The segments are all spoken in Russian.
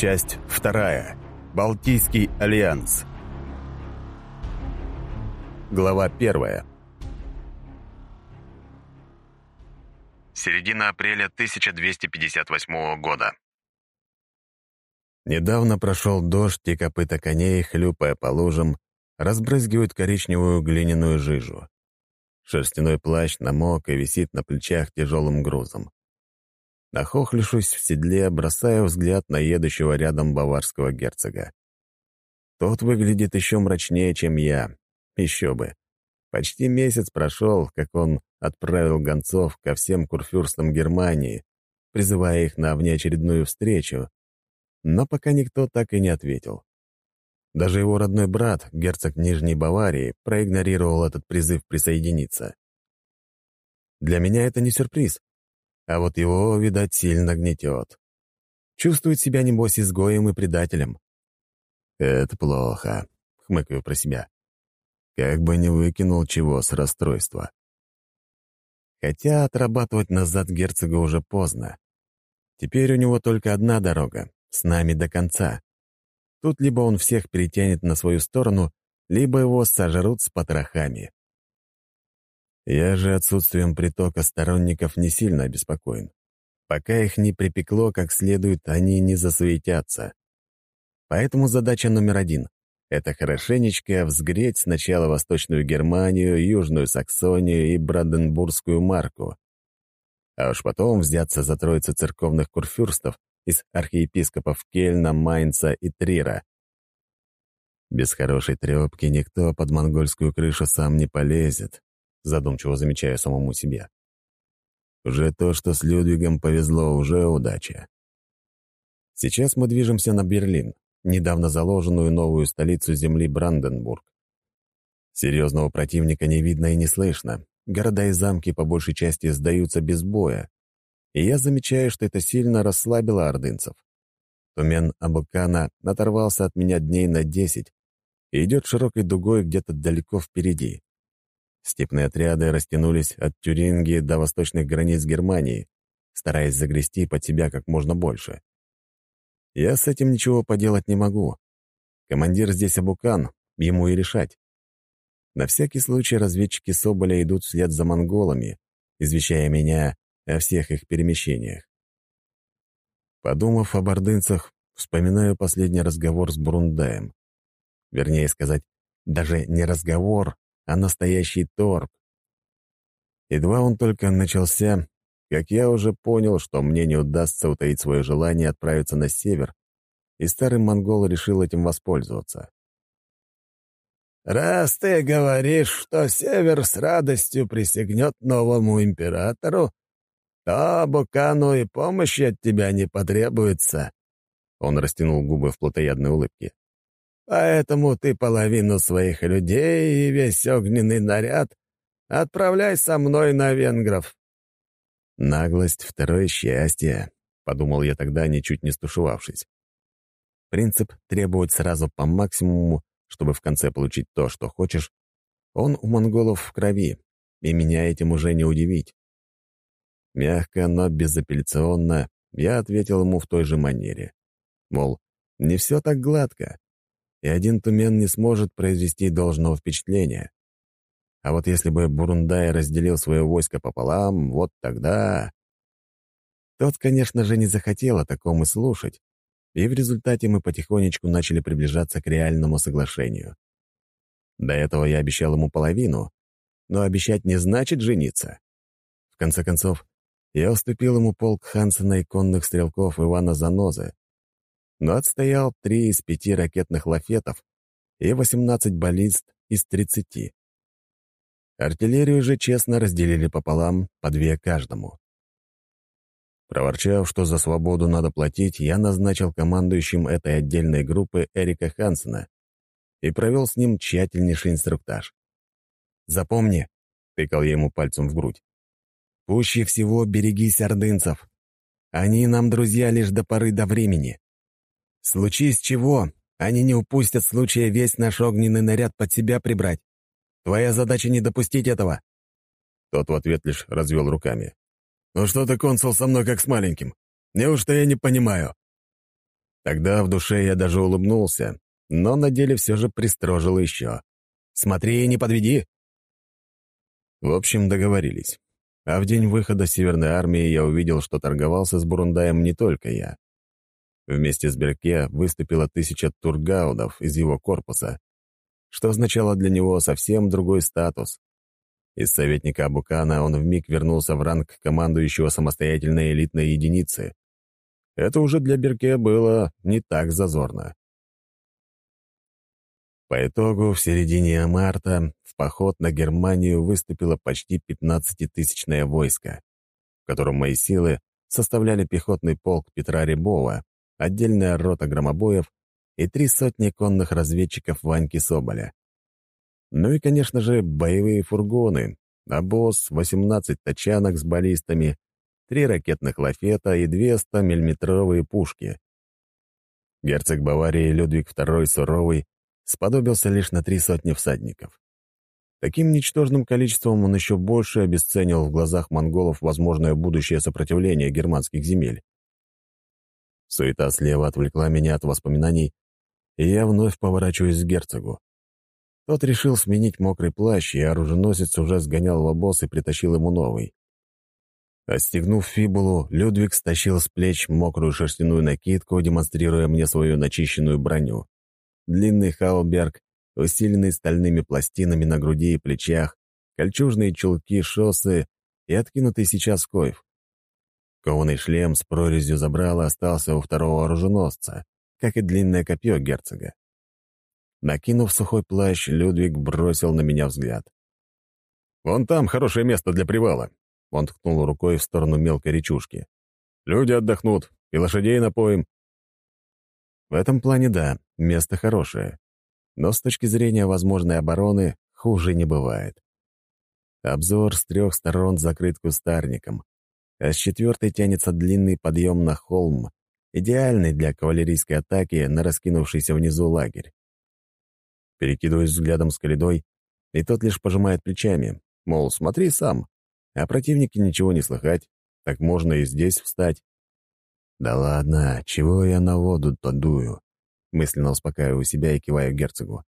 Часть вторая. Балтийский альянс. Глава первая. Середина апреля 1258 года. Недавно прошел дождь, и копыта коней, хлюпая по лужам, разбрызгивают коричневую глиняную жижу. Шерстяной плащ намок и висит на плечах тяжелым грузом. Нахохлившись в седле, бросаю взгляд на едущего рядом баварского герцога. Тот выглядит еще мрачнее, чем я. Еще бы. Почти месяц прошел, как он отправил гонцов ко всем курфюрстам Германии, призывая их на внеочередную встречу, но пока никто так и не ответил. Даже его родной брат, герцог Нижней Баварии, проигнорировал этот призыв присоединиться. Для меня это не сюрприз. А вот его, видать, сильно гнетет. Чувствует себя, небось, изгоем и предателем. «Это плохо», — хмыкаю про себя. Как бы не выкинул чего с расстройства. Хотя отрабатывать назад герцога уже поздно. Теперь у него только одна дорога — с нами до конца. Тут либо он всех перетянет на свою сторону, либо его сожрут с потрохами. Я же отсутствием притока сторонников не сильно обеспокоен. Пока их не припекло как следует, они не засуетятся. Поэтому задача номер один — это хорошенечко взгреть сначала Восточную Германию, Южную Саксонию и Бранденбургскую марку. А уж потом взяться за троицу церковных курфюрстов из архиепископов Кельна, Майнца и Трира. Без хорошей трепки никто под монгольскую крышу сам не полезет, задумчиво замечая самому себе. Уже то, что с Людвигом повезло, уже удача. Сейчас мы движемся на Берлин, недавно заложенную новую столицу земли Бранденбург. Серьезного противника не видно и не слышно. Города и замки по большей части сдаются без боя. И я замечаю, что это сильно расслабило ордынцев. Тумен Абукана оторвался от меня дней на десять и идет широкой дугой где-то далеко впереди. Степные отряды растянулись от Тюрингии до восточных границ Германии, стараясь загрести под себя как можно больше. Я с этим ничего поделать не могу. Командир здесь Абукан, ему и решать. На всякий случай разведчики Соболя идут вслед за монголами, извещая меня о всех их перемещениях. Подумав об ордынцах, вспоминаю последний разговор с Брундаем. Вернее сказать, даже не разговор, а настоящий торг. Едва он только начался, как я уже понял, что мне не удастся утаить свое желание отправиться на север, и старый монгол решил этим воспользоваться. «Раз ты говоришь, что север с радостью присягнет новому императору, то Букану и помощи от тебя не потребуется». Он растянул губы в плотоядной улыбке. Поэтому ты половину своих людей и весь огненный наряд отправляй со мной на венгров». «Наглость — второе счастье», — подумал я тогда, ничуть не стушевавшись. Принцип требовать сразу по максимуму, чтобы в конце получить то, что хочешь, он у монголов в крови, и меня этим уже не удивить. Мягко, но безапелляционно я ответил ему в той же манере. Мол, не все так гладко и один тумен не сможет произвести должного впечатления. А вот если бы Бурундай разделил свое войско пополам, вот тогда... Тот, конечно же, не захотел о таком и слушать, и в результате мы потихонечку начали приближаться к реальному соглашению. До этого я обещал ему половину, но обещать не значит жениться. В конце концов, я уступил ему полк Хансена и конных стрелков Ивана Занозы, но отстоял три из пяти ракетных лафетов и 18 баллист из 30. Артиллерию же честно разделили пополам, по две каждому. Проворчав, что за свободу надо платить, я назначил командующим этой отдельной группы Эрика Хансена и провел с ним тщательнейший инструктаж. «Запомни», — тыкал я ему пальцем в грудь, «пуще всего берегись ордынцев. Они нам друзья лишь до поры до времени. Случись чего, они не упустят случая весь наш огненный наряд под себя прибрать. Твоя задача не допустить этого». Тот в ответ лишь развел руками. «Ну что ты, консул, со мной как с маленьким? Неужто я не понимаю?» Тогда в душе я даже улыбнулся, но на деле все же пристрожил еще. «Смотри, не подведи!» В общем, договорились. А в день выхода Северной армии я увидел, что торговался с Бурундаем не только я. Вместе с Берке выступила тысяча тургаудов из его корпуса, что означало для него совсем другой статус. Из советника Абукана он вмиг вернулся в ранг командующего самостоятельной элитной единицы. Это уже для Берке было не так зазорно. По итогу, в середине марта в поход на Германию выступило почти 15-тысячное войско, в котором мои силы составляли пехотный полк Петра Рябова, отдельная рота громобоев и три сотни конных разведчиков Ваньки Соболя. Ну и, конечно же, боевые фургоны, обоз, 18 тачанок с баллистами, три ракетных лафета и две 100-миллиметровые пушки. Герцог Баварии Людвиг II Суровый сподобился лишь на три сотни всадников. Таким ничтожным количеством он еще больше обесценил в глазах монголов возможное будущее сопротивление германских земель. Суета слева отвлекла меня от воспоминаний, и я вновь поворачиваюсь к герцогу. Тот решил сменить мокрый плащ, и оруженосец уже сгонял в обоз и притащил ему новый. Отстегнув фибулу, Людвиг стащил с плеч мокрую шерстяную накидку, демонстрируя мне свою начищенную броню длинный хауберг, усиленный стальными пластинами на груди и плечах, кольчужные чулки, шоссы и откинутый сейчас койф. Кованый шлем с прорезью забрала остался у второго оруженосца, как и длинное копье герцога. Накинув сухой плащ, Людвиг бросил на меня взгляд. «Вон там хорошее место для привала», — он ткнул рукой в сторону мелкой речушки. «Люди отдохнут, и лошадей напоим, в этом плане да, место хорошее. Но с точки зрения возможной обороны хуже не бывает. Обзор с трех сторон закрыт кустарником, а с четвертой тянется длинный подъем на холм, идеальный для кавалерийской атаки на раскинувшийся внизу лагерь. Перекидываюсь взглядом с коридой, и тот лишь пожимает плечами, мол, смотри сам, а противнике ничего не слыхать, так можно и здесь встать. «Да ладно, чего я на воду-то дую?» Мысленно успокаиваю себя и киваю герцогу.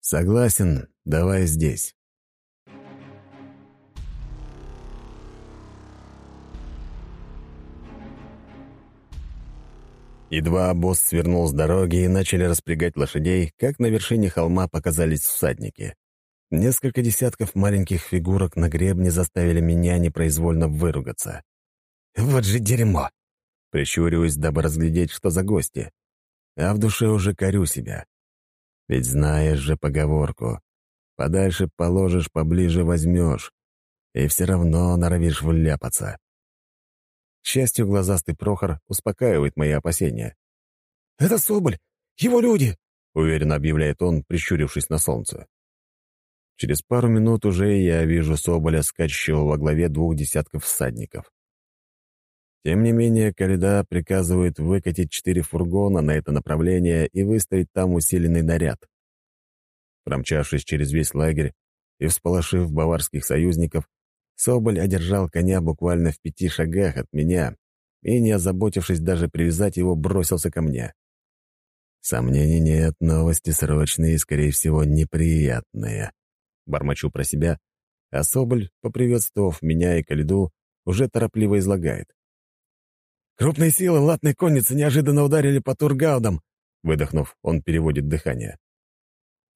«Согласен, давай здесь». Едва босс свернул с дороги и начали распрягать лошадей, как на вершине холма показались всадники. Несколько десятков маленьких фигурок на гребне заставили меня непроизвольно выругаться. «Вот же дерьмо!» Прищуриваюсь, дабы разглядеть, что за гости. А в душе уже корю себя. Ведь знаешь же поговорку. Подальше положишь, поближе возьмешь. И все равно норовишь вляпаться. К счастью, глазастый Прохор успокаивает мои опасения. «Это Соболь! Его люди!» — уверенно объявляет он, прищурившись на солнце. Через пару минут уже я вижу Соболя, скачущего во главе двух десятков всадников. Тем не менее, Каледа приказывает выкатить четыре фургона на это направление и выставить там усиленный наряд. Промчавшись через весь лагерь и всполошив баварских союзников, Соболь одержал коня буквально в пяти шагах от меня и, не озаботившись даже привязать его, бросился ко мне. Сомнений нет, новости срочные и, скорее всего, неприятные. Бормочу про себя, а Соболь, поприветствовав меня и Калиду, уже торопливо излагает. Крупные силы латной конницы неожиданно ударили по тургаудам. Выдохнув, он переводит дыхание.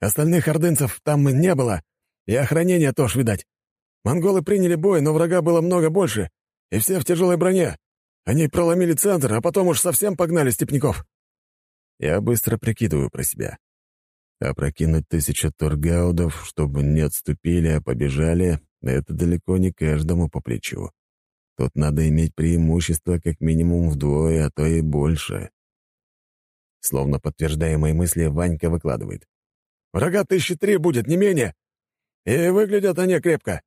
Остальных ордынцев там не было, и охранения тоже, видать. Монголы приняли бой, но врага было много больше, и все в тяжелой броне. Они проломили центр, а потом уж совсем погнали степняков. Я быстро прикидываю про себя. А прокинуть тысячу тургаудов, чтобы не отступили, а побежали, это далеко не каждому по плечу. Тут надо иметь преимущество как минимум вдвое, а то и больше. Словно подтверждая мои мысли, Ванька выкладывает. «Врага тысячи три будет, не менее. И выглядят они крепко.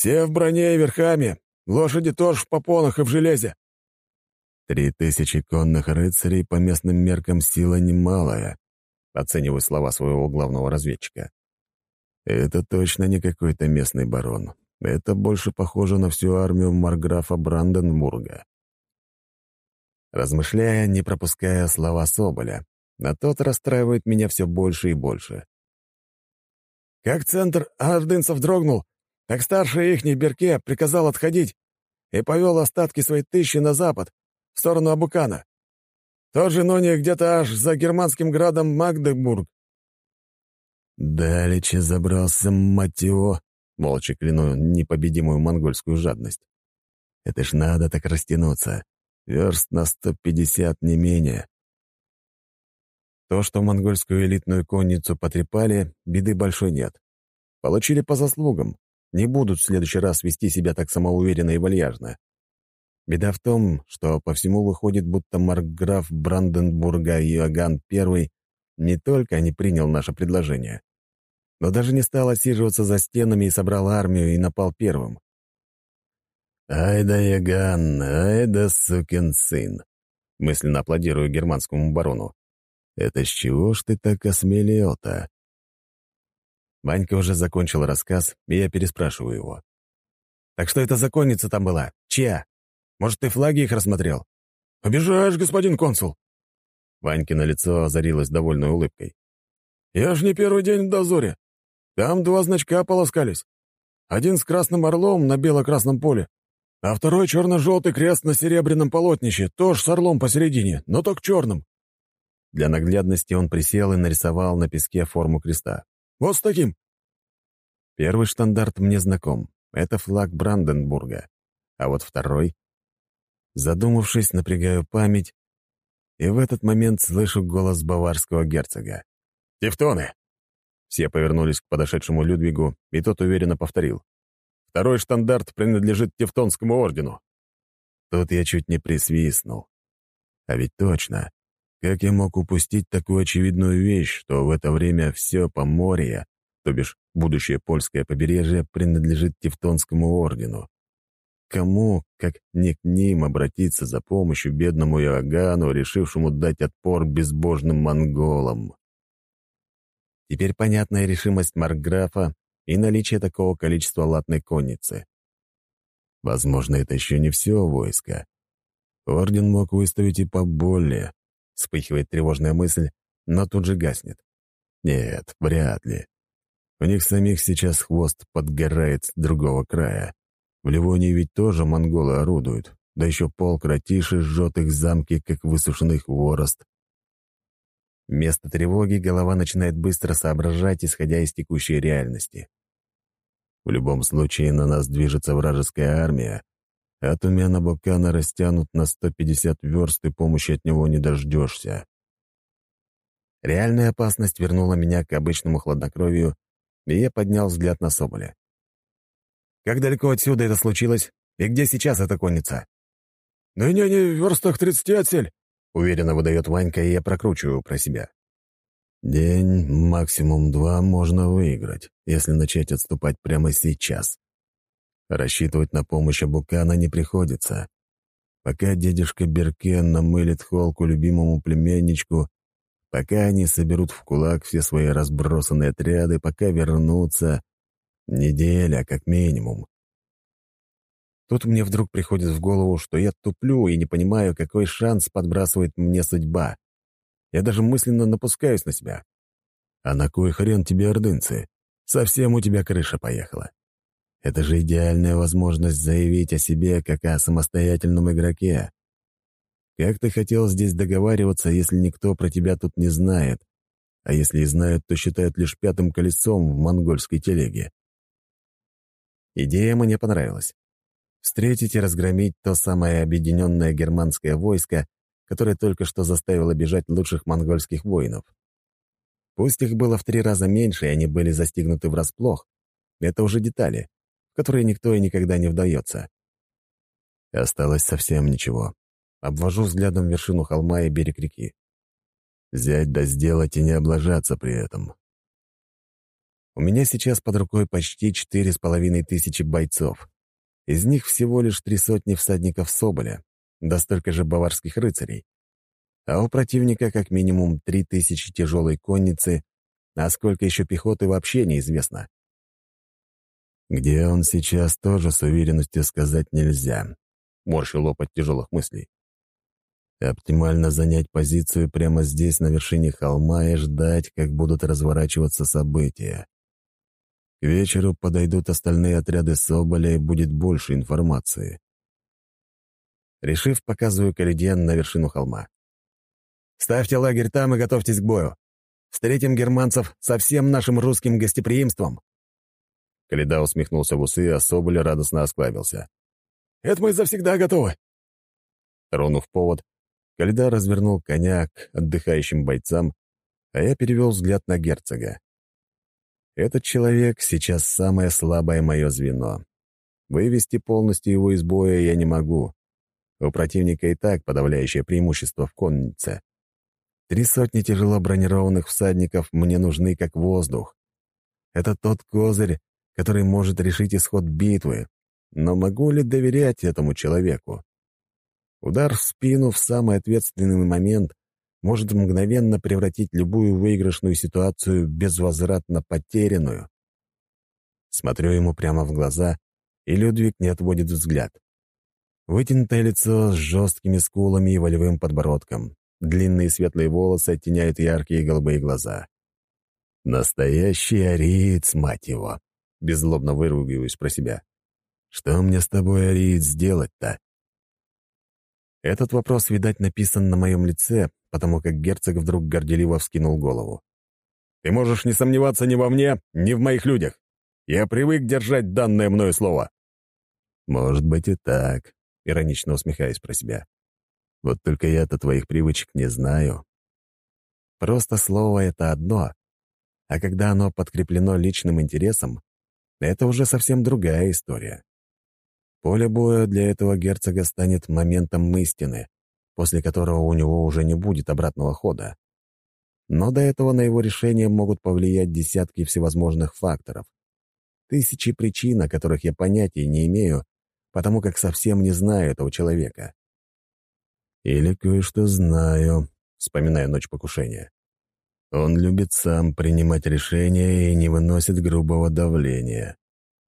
Все в броне и верхами, лошади тоже в попонах и в железе». «Три тысячи конных рыцарей по местным меркам сила немалая», оцениваю слова своего главного разведчика. «Это точно не какой-то местный барон. Это больше похоже на всю армию марграфа Бранденбурга. размышляя, не пропуская слова Соболя, а тот расстраивает меня все больше и больше. Как центр ордынцев дрогнул, так старший ихний Берке приказал отходить и повел остатки своей тысячи на запад, в сторону Абукана. Тот же Нони где-то аж за германским градом Магдебург. Далече забрался, мать его, молча кляну непобедимую монгольскую жадность. Это ж надо так растянуться. Верст на сто пятьдесят не менее. То, что монгольскую элитную конницу потрепали, беды большой нет. Получили по заслугам. Не будут в следующий раз вести себя так самоуверенно и вальяжно. Беда в том, что по всему выходит, будто маркграф Бранденбурга Иоганн I не только не принял наше предложение, но даже не стал осиживаться за стенами и собрал армию и напал первым. «Ай да Яган, ай да сукин сын!» мысленно аплодирую германскому барону. «Это с чего ж ты так осмелел-то?» Ванька уже закончил рассказ, и я переспрашиваю его. «Так что это за конница там была? Чья? Может, ты флаги их рассмотрел?» «Обижаешь, господин консул!» Ванькино лицо озарилось довольной улыбкой. «Я ж не первый день в дозоре. Там два значка полоскались. Один с красным орлом на бело-красном поле, а второй черно-желтый крест на серебряном полотнище, тоже с орлом посередине, но только черным. Для наглядности он присел и нарисовал на песке форму креста. «Вот с таким!» Первый штандарт мне знаком. Это флаг Бранденбурга. А вот второй... Задумавшись, напрягаю память, и в этот момент слышу голос баварского герцога. «Тевтоны!» Все повернулись к подошедшему Людвигу, и тот уверенно повторил. «Второй штандарт принадлежит Тевтонскому ордену». Тут я чуть не присвистнул. А ведь точно. Как я мог упустить такую очевидную вещь, что в это время все Поморье, то бишь будущее польское побережье, принадлежит Тевтонскому ордену? Кому, как не к ним, обратиться за помощью бедному Иоганну, решившему дать отпор безбожным монголам? Теперь понятная решимость Маркграфа и наличие такого количества латной конницы. Возможно, это еще не все войско. Орден мог выставить и поболее, Вспыхивает тревожная мысль, но тут же гаснет. Нет, вряд ли. У них самих сейчас хвост подгорает с другого края. В Ливонии ведь тоже монголы орудуют, да еще полк ратиши жжет их замки, как высушенный хворост. Вместо тревоги голова начинает быстро соображать, исходя из текущей реальности. В любом случае на нас движется вражеская армия, а тумяна Бокана растянут на 150 верст, и помощи от него не дождешься. Реальная опасность вернула меня к обычному хладнокровию, и я поднял взгляд на Соболя. «Как далеко отсюда это случилось? И где сейчас эта конница?» «Да не, не, в верстах тридцати отсель», — уверенно выдает Ванька, и я прокручиваю про себя. «День, максимум два, можно выиграть, если начать отступать прямо сейчас», Рассчитывать на помощь Абукана не приходится. Пока дедушка Беркен намылит холку любимому племянничку, пока они соберут в кулак все свои разбросанные отряды, пока вернутся, неделя как минимум. Тут мне вдруг приходит в голову, что я туплю и не понимаю, какой шанс подбрасывает мне судьба. Я даже мысленно напускаюсь на себя. А на кой хрен тебе ордынцы? Совсем у тебя крыша поехала. Это же идеальная возможность заявить о себе как о самостоятельном игроке. Как ты хотел здесь договариваться, если никто про тебя тут не знает? А если и знают, то считают лишь пятым колесом в монгольской телеге. Идея мне понравилась. Встретить и разгромить то самое объединенное германское войско, которое только что заставило бежать лучших монгольских воинов. Пусть их было в три раза меньше, и они были застигнуты врасплох, это уже детали в которые никто и никогда не вдается. Осталось совсем ничего. Обвожу взглядом вершину холма и берег реки. Взять да сделать и не облажаться при этом. У меня сейчас под рукой почти четыре с половиной тысячи бойцов. Из них всего лишь три сотни всадников Соболя, да столько же баварских рыцарей. А у противника как минимум три тысячи тяжелой конницы, а сколько еще пехоты вообще неизвестно. Где он сейчас, тоже с уверенностью сказать нельзя. Морщил лоб от тяжелых мыслей. Оптимально занять позицию прямо здесь, на вершине холма, и ждать, как будут разворачиваться события. К вечеру подойдут остальные отряды Соболя, и будет больше информации. Решив, показываю Каледьян на вершину холма. «Ставьте лагерь там и готовьтесь к бою. Встретим германцев со всем нашим русским гостеприимством». Каледа усмехнулся в усы, а Соболь радостно осклабился. «Это мы завсегда готовы». Тронув повод, Каледа развернул коня к отдыхающим бойцам, а я перевел взгляд на герцога. Этот человек сейчас самое слабое мое звено. Вывести полностью его из боя я не могу. У противника и так подавляющее преимущество в коннице. Три сотни тяжело бронированных всадников мне нужны как воздух. Это тот козырь, который может решить исход битвы. Но могу ли доверять этому человеку? Удар в спину в самый ответственный момент может мгновенно превратить любую выигрышную ситуацию в безвозвратно потерянную. Смотрю ему прямо в глаза, и Людвиг не отводит взгляд. Вытянутое лицо с жесткими скулами и волевым подбородком. Длинные светлые волосы оттеняют яркие голубые глаза. «Настоящий ариец, мать его!» Беззлобно выругиваюсь про себя. «Что мне с тобой, ариец, сделать-то?» Этот вопрос, видать, написан на моем лице, потому как герцог вдруг горделиво вскинул голову. «Ты можешь не сомневаться ни во мне, ни в моих людях. Я привык держать данное мною слово». «Может быть и так», — иронично усмехаясь про себя. «Вот только я-то твоих привычек не знаю». Просто слово — это одно, а когда оно подкреплено личным интересом, это уже совсем другая история. Поле боя для этого герцога станет моментом истины, после которого у него уже не будет обратного хода. Но до этого на его решение могут повлиять десятки всевозможных факторов. Тысячи причин, о которых я понятия не имею, потому как совсем не знаю этого человека. Или кое-что знаю, вспоминая ночь покушения. Он любит сам принимать решения и не выносит грубого давления.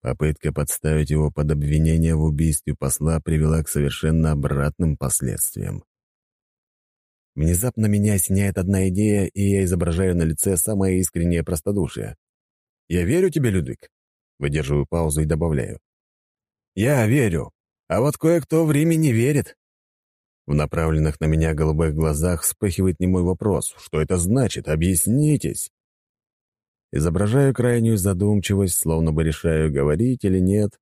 Попытка подставить его под обвинение в убийстве посла привела к совершенно обратным последствиям. Внезапно меня осеняет одна идея, и я изображаю на лице самое искреннее простодушие. «Я верю тебе, Людвиг?» Выдерживаю паузу и добавляю. «Я верю, а вот кое-кто в Риме не верит». В направленных на меня голубых глазах вспыхивает немой вопрос. «Что это значит? Объяснитесь!» Изображаю крайнюю задумчивость, словно бы решаю, говорить или нет,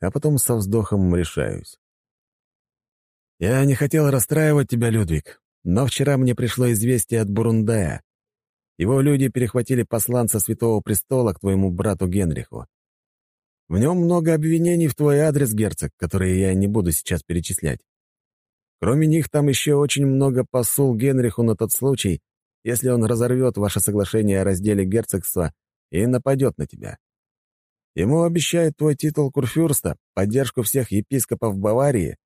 а потом со вздохом решаюсь. «Я не хотел расстраивать тебя, Людвиг, но вчера мне пришло известие от Бурундая. Его люди перехватили посланца Святого Престола к твоему брату Генриху. В нем много обвинений в твой адрес, герцог, которые я не буду сейчас перечислять. Кроме них, там еще очень много посул Генриху на тот случай, если он разорвет ваше соглашение о разделе герцогства и нападет на тебя. Ему обещают твой титул курфюрста, поддержку всех епископов Баварии,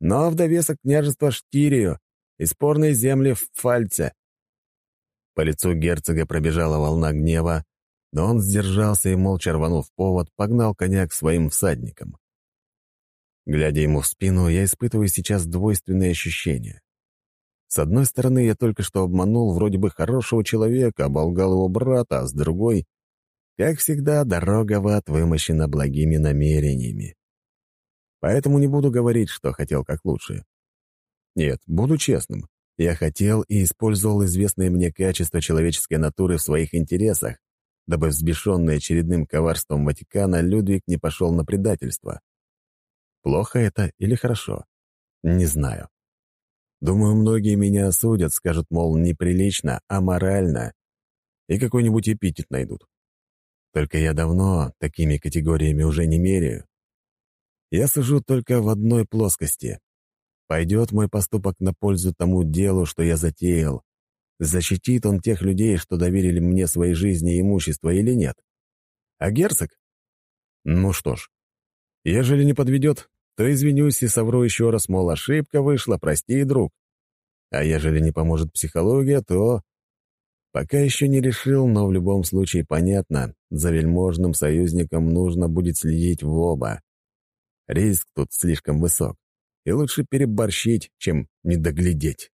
но в довесок княжества Штирию и спорные земли в Фальце. По лицу герцога пробежала волна гнева, но он сдержался и, молча рванув повод, погнал коня к своим всадникам. Глядя ему в спину, я испытываю сейчас двойственные ощущения. С одной стороны, я только что обманул вроде бы хорошего человека, оболгал его брата, а с другой, как всегда, дорога в ад вымощена благими намерениями. Поэтому не буду говорить, что хотел как лучше. Нет, буду честным. Я хотел и использовал известные мне качества человеческой натуры в своих интересах, дабы взбешенный очередным коварством Ватикана Людвиг не пошел на предательство. Плохо это или хорошо? Не знаю. Думаю, многие меня осудят, скажут, мол, неприлично, а морально, и какой-нибудь эпитет найдут. Только я давно такими категориями уже не меряю. Я сужу только в одной плоскости. Пойдет мой поступок на пользу тому делу, что я затеял. Защитит он тех людей, что доверили мне своей жизни и имущество, или нет? А герцог? Ну что ж, ежели не подведет, то извинюсь и совру еще раз, мол, ошибка вышла, прости, друг. А ежели не поможет психология, то... Пока еще не решил, но в любом случае понятно, за вельможным союзником нужно будет следить в оба. Риск тут слишком высок. и лучше переборщить, чем недоглядеть.